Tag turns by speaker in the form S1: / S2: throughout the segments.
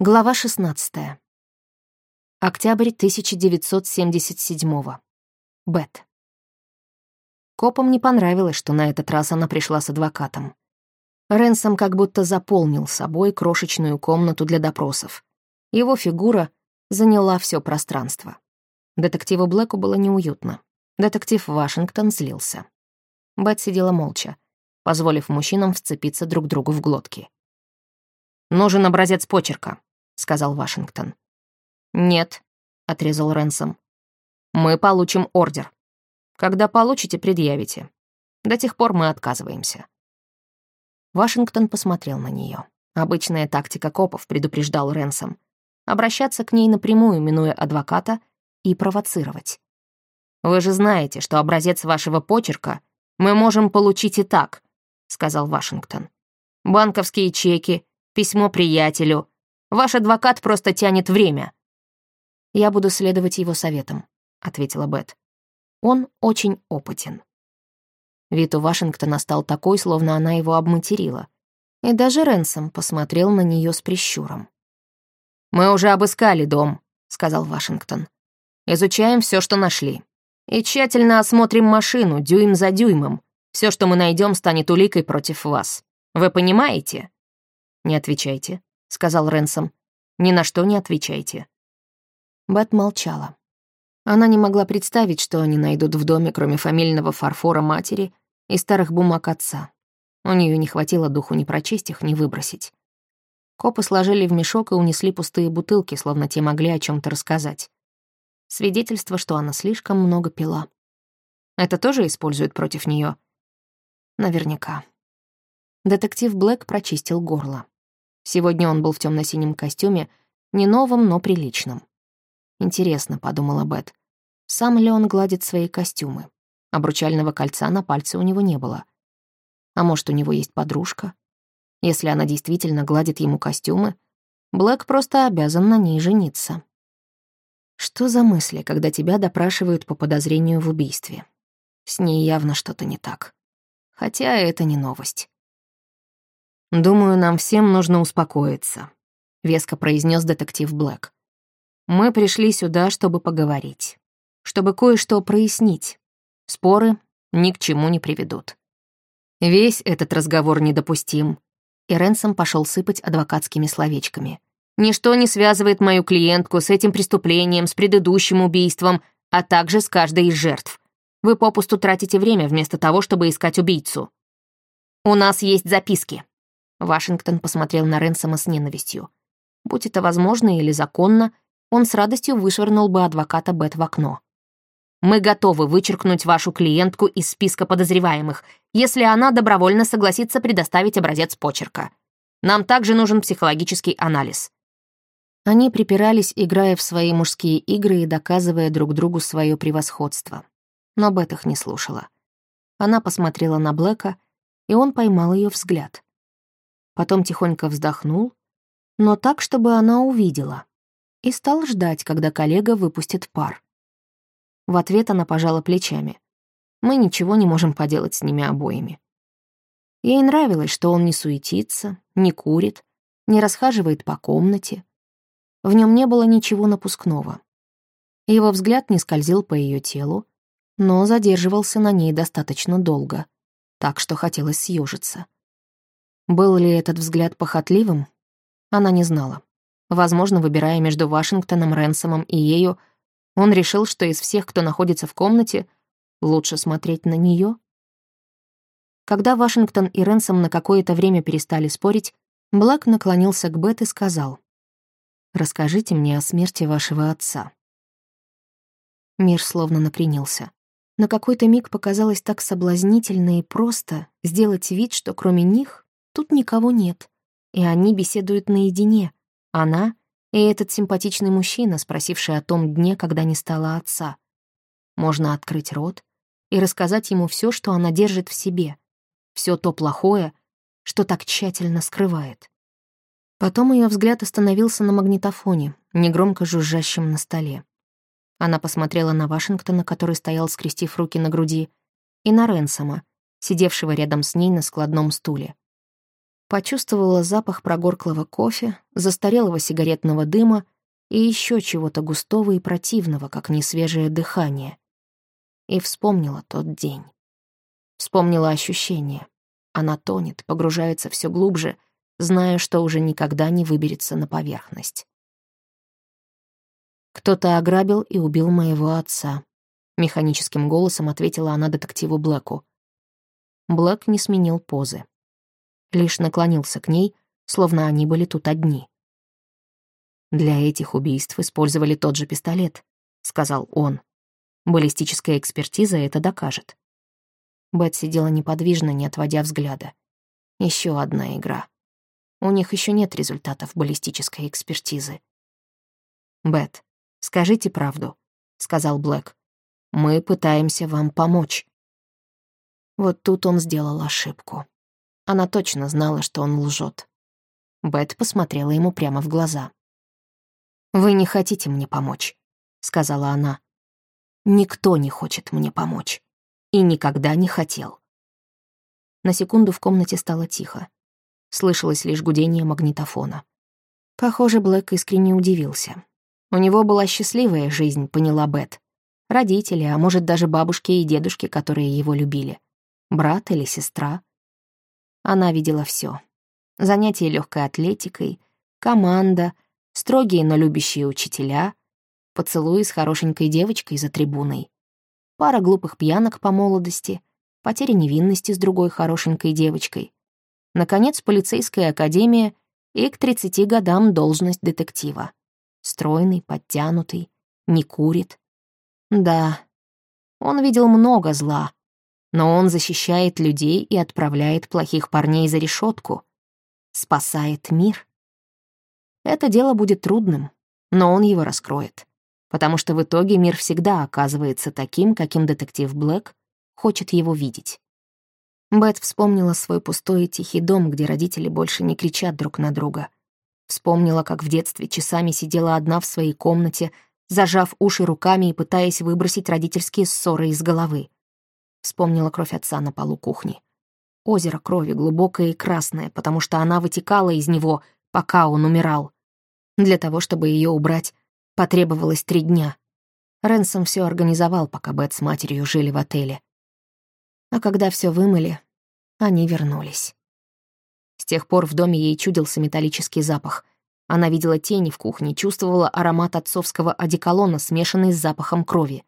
S1: Глава 16. Октябрь 1977. Бет. Копам не понравилось, что на этот раз она пришла с адвокатом. Ренсом как будто заполнил собой крошечную комнату для допросов. Его фигура заняла все пространство. Детективу Блэку было неуютно. Детектив Вашингтон злился. Бет сидела молча, позволив мужчинам вцепиться друг другу в глотки. «Нужен образец почерка», — сказал Вашингтон. «Нет», — отрезал Ренсом. «Мы получим ордер. Когда получите, предъявите. До тех пор мы отказываемся». Вашингтон посмотрел на нее. Обычная тактика копов, предупреждал Ренсом. Обращаться к ней напрямую, минуя адвоката, и провоцировать. «Вы же знаете, что образец вашего почерка мы можем получить и так», — сказал Вашингтон. «Банковские чеки, письмо приятелю. Ваш адвокат просто тянет время». «Я буду следовать его советам», — ответила Бет. «Он очень опытен». Вид у Вашингтона стал такой, словно она его обматерила. И даже Ренсом посмотрел на нее с прищуром. «Мы уже обыскали дом», — сказал Вашингтон. «Изучаем все, что нашли. И тщательно осмотрим машину, дюйм за дюймом. Все, что мы найдем, станет уликой против вас. Вы понимаете?» «Не отвечайте», — сказал Ренсом. «Ни на что не отвечайте». Бет молчала. Она не могла представить, что они найдут в доме, кроме фамильного фарфора матери и старых бумаг отца. У нее не хватило духу ни прочесть их, ни выбросить. Копы сложили в мешок и унесли пустые бутылки, словно те могли о чем то рассказать. Свидетельство, что она слишком много пила. Это тоже используют против нее. Наверняка. Детектив Блэк прочистил горло. Сегодня он был в темно синем костюме, не новом, но приличном. «Интересно», — подумала Бет, — «сам ли он гладит свои костюмы? Обручального кольца на пальце у него не было. А может, у него есть подружка? Если она действительно гладит ему костюмы, Блэк просто обязан на ней жениться». Что за мысли, когда тебя допрашивают по подозрению в убийстве? С ней явно что-то не так. Хотя это не новость. «Думаю, нам всем нужно успокоиться», — веско произнес детектив Блэк. «Мы пришли сюда, чтобы поговорить, чтобы кое-что прояснить. Споры ни к чему не приведут. Весь этот разговор недопустим». И Ренсом пошел сыпать адвокатскими словечками. «Ничто не связывает мою клиентку с этим преступлением, с предыдущим убийством, а также с каждой из жертв. Вы попусту тратите время вместо того, чтобы искать убийцу. У нас есть записки», Вашингтон посмотрел на Ренсома с ненавистью. Будь это возможно или законно, он с радостью вышвырнул бы адвоката Бет в окно. «Мы готовы вычеркнуть вашу клиентку из списка подозреваемых, если она добровольно согласится предоставить образец почерка. Нам также нужен психологический анализ». Они припирались, играя в свои мужские игры и доказывая друг другу свое превосходство. Но Бет их не слушала. Она посмотрела на Блэка, и он поймал ее взгляд потом тихонько вздохнул, но так, чтобы она увидела, и стал ждать, когда коллега выпустит пар. В ответ она пожала плечами. Мы ничего не можем поделать с ними обоими. Ей нравилось, что он не суетится, не курит, не расхаживает по комнате. В нем не было ничего напускного. Его взгляд не скользил по ее телу, но задерживался на ней достаточно долго, так что хотелось съежиться. Был ли этот взгляд похотливым? Она не знала. Возможно, выбирая между Вашингтоном, Ренсомом и ею, он решил, что из всех, кто находится в комнате, лучше смотреть на нее. Когда Вашингтон и Ренсом на какое-то время перестали спорить, Блак наклонился к Бет и сказал, «Расскажите мне о смерти вашего отца». Мир словно напрянился. На какой-то миг показалось так соблазнительно и просто сделать вид, что кроме них Тут никого нет, и они беседуют наедине. Она и этот симпатичный мужчина, спросивший о том дне, когда не стало отца. Можно открыть рот и рассказать ему все, что она держит в себе, все то плохое, что так тщательно скрывает. Потом ее взгляд остановился на магнитофоне, негромко жужжащем на столе. Она посмотрела на Вашингтона, который стоял, скрестив руки на груди, и на Ренсома, сидевшего рядом с ней на складном стуле. Почувствовала запах прогорклого кофе, застарелого сигаретного дыма и еще чего-то густого и противного, как несвежее дыхание. И вспомнила тот день. Вспомнила ощущение. Она тонет, погружается все глубже, зная, что уже никогда не выберется на поверхность. «Кто-то ограбил и убил моего отца», — механическим голосом ответила она детективу Блэку. Блэк не сменил позы. Лишь наклонился к ней, словно они были тут одни. «Для этих убийств использовали тот же пистолет», — сказал он. «Баллистическая экспертиза это докажет». Бет сидела неподвижно, не отводя взгляда. Еще одна игра. У них еще нет результатов баллистической экспертизы. «Бет, скажите правду», — сказал Блэк. «Мы пытаемся вам помочь». Вот тут он сделал ошибку. Она точно знала, что он лжет. Бет посмотрела ему прямо в глаза. «Вы не хотите мне помочь», — сказала она. «Никто не хочет мне помочь. И никогда не хотел». На секунду в комнате стало тихо. Слышалось лишь гудение магнитофона. Похоже, Блэк искренне удивился. У него была счастливая жизнь, поняла Бет. Родители, а может даже бабушки и дедушки, которые его любили. Брат или сестра. Она видела все: Занятия легкой атлетикой, команда — строгие, но любящие учителя, поцелуи с хорошенькой девочкой за трибуной, пара глупых пьянок по молодости, потеря невинности с другой хорошенькой девочкой, наконец, полицейская академия и к 30 годам должность детектива. Стройный, подтянутый, не курит. Да, он видел много зла, но он защищает людей и отправляет плохих парней за решетку, спасает мир. Это дело будет трудным, но он его раскроет. Потому что в итоге мир всегда оказывается таким, каким детектив Блэк хочет его видеть. Бет вспомнила свой пустой и тихий дом, где родители больше не кричат друг на друга. Вспомнила, как в детстве часами сидела одна в своей комнате, зажав уши руками и пытаясь выбросить родительские ссоры из головы. Вспомнила кровь отца на полу кухни. Озеро крови глубокое и красное, потому что она вытекала из него, пока он умирал. Для того, чтобы ее убрать, потребовалось три дня. Ренсом все организовал, пока Бет с матерью жили в отеле. А когда все вымыли, они вернулись. С тех пор в доме ей чудился металлический запах. Она видела тени в кухне, чувствовала аромат отцовского одеколона, смешанный с запахом крови.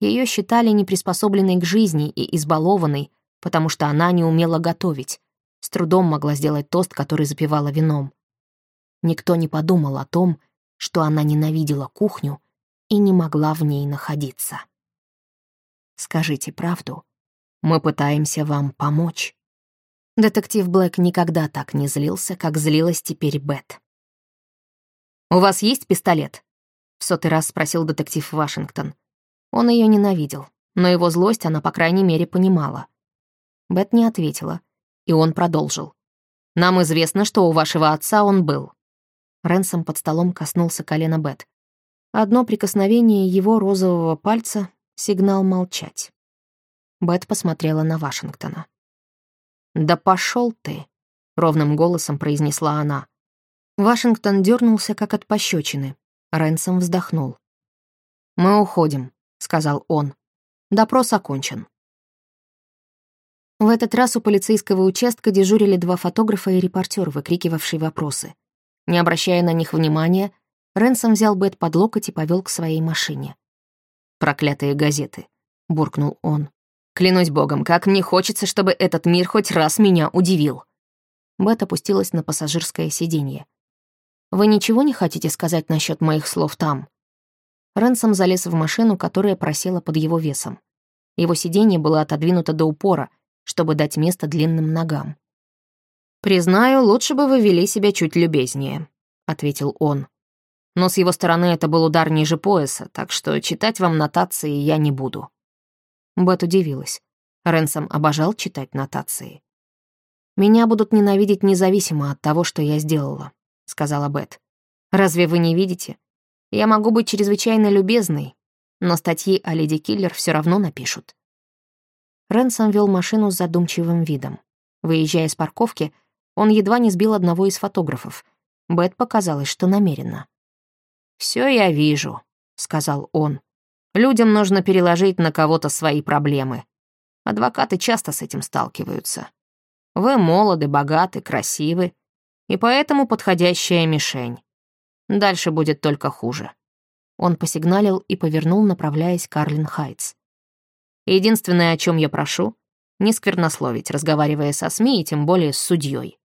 S1: Ее считали неприспособленной к жизни и избалованной, потому что она не умела готовить. С трудом могла сделать тост, который запивала вином. Никто не подумал о том, что она ненавидела кухню и не могла в ней находиться. «Скажите правду. Мы пытаемся вам помочь». Детектив Блэк никогда так не злился, как злилась теперь Бет. «У вас есть пистолет?» — в сотый раз спросил детектив Вашингтон. Он ее ненавидел, но его злость она, по крайней мере, понимала. Бет не ответила, и он продолжил. «Нам известно, что у вашего отца он был. Ренсом под столом коснулся колена Бет. Одно прикосновение его розового пальца — сигнал молчать. Бет посмотрела на Вашингтона. «Да пошел ты!» — ровным голосом произнесла она. Вашингтон дернулся, как от пощечины. Ренсом вздохнул. «Мы уходим», — сказал он. «Допрос окончен». В этот раз у полицейского участка дежурили два фотографа и репортер, выкрикивавшие вопросы. Не обращая на них внимания, Ренсом взял Бет под локоть и повел к своей машине. «Проклятые газеты», — буркнул он. «Клянусь богом, как мне хочется, чтобы этот мир хоть раз меня удивил». Бет опустилась на пассажирское сиденье. «Вы ничего не хотите сказать насчет моих слов там?» Ренсом залез в машину, которая просела под его весом. Его сиденье было отодвинуто до упора, чтобы дать место длинным ногам. «Признаю, лучше бы вы вели себя чуть любезнее», — ответил он. «Но с его стороны это был удар ниже пояса, так что читать вам нотации я не буду». Бет удивилась. Ренсом обожал читать нотации. «Меня будут ненавидеть независимо от того, что я сделала», — сказала Бет. «Разве вы не видите? Я могу быть чрезвычайно любезной, но статьи о леди Киллер все равно напишут». Ренсом вел машину с задумчивым видом. Выезжая с парковки, Он едва не сбил одного из фотографов. Бет показалось, что намеренно. «Всё я вижу», — сказал он. «Людям нужно переложить на кого-то свои проблемы. Адвокаты часто с этим сталкиваются. Вы молоды, богаты, красивы, и поэтому подходящая мишень. Дальше будет только хуже». Он посигналил и повернул, направляясь к Арлин Хайтс. «Единственное, о чем я прошу, не сквернословить, разговаривая со СМИ и тем более с судьей.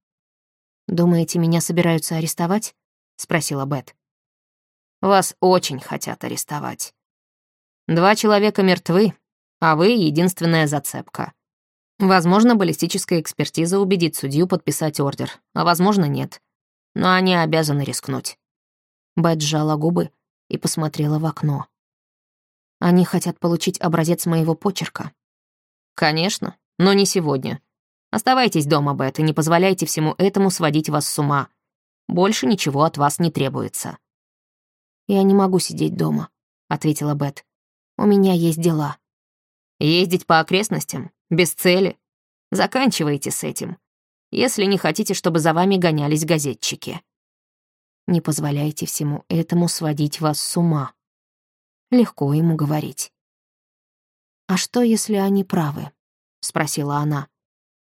S1: «Думаете, меня собираются арестовать?» — спросила Бет. «Вас очень хотят арестовать. Два человека мертвы, а вы — единственная зацепка. Возможно, баллистическая экспертиза убедит судью подписать ордер, а возможно, нет. Но они обязаны рискнуть». Бет сжала губы и посмотрела в окно. «Они хотят получить образец моего почерка». «Конечно, но не сегодня. Оставайтесь дома, Бет, и не позволяйте всему этому сводить вас с ума. Больше ничего от вас не требуется». «Я не могу сидеть дома», — ответила Бет. «У меня есть дела». «Ездить по окрестностям? Без цели? Заканчивайте с этим, если не хотите, чтобы за вами гонялись газетчики». «Не позволяйте всему этому сводить вас с ума». Легко ему говорить. «А что, если они правы?» — спросила она.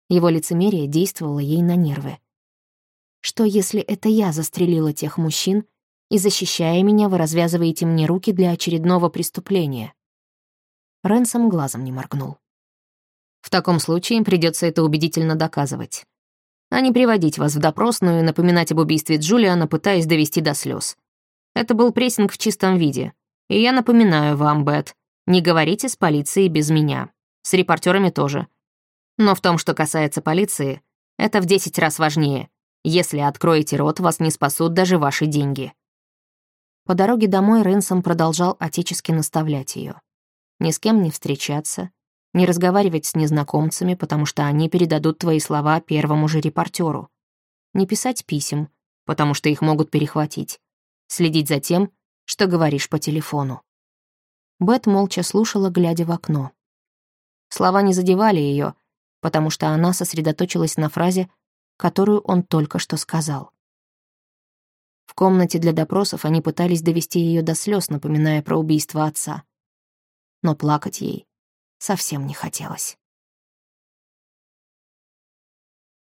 S1: Его лицемерие действовало ей на нервы. Что, если это я застрелила тех мужчин, и, защищая меня, вы развязываете мне руки для очередного преступления? Ренсом глазом не моргнул. В таком случае им придется это убедительно доказывать. А не приводить вас в допросную и напоминать об убийстве Джулиана, пытаясь довести до слез. Это был прессинг в чистом виде. И я напоминаю вам, Бет, не говорите с полицией без меня. С репортерами тоже. Но в том, что касается полиции, это в 10 раз важнее. Если откроете рот, вас не спасут даже ваши деньги. По дороге домой Ренсом продолжал отечески наставлять ее. Ни с кем не встречаться, не разговаривать с незнакомцами, потому что они передадут твои слова первому же репортеру. Не писать писем, потому что их могут перехватить. Следить за тем, что говоришь по телефону. Бет молча слушала, глядя в окно. Слова не задевали ее, потому что она сосредоточилась на фразе, которую он только что сказал. В комнате для допросов они пытались довести ее до слез, напоминая про убийство отца. Но плакать ей совсем не хотелось.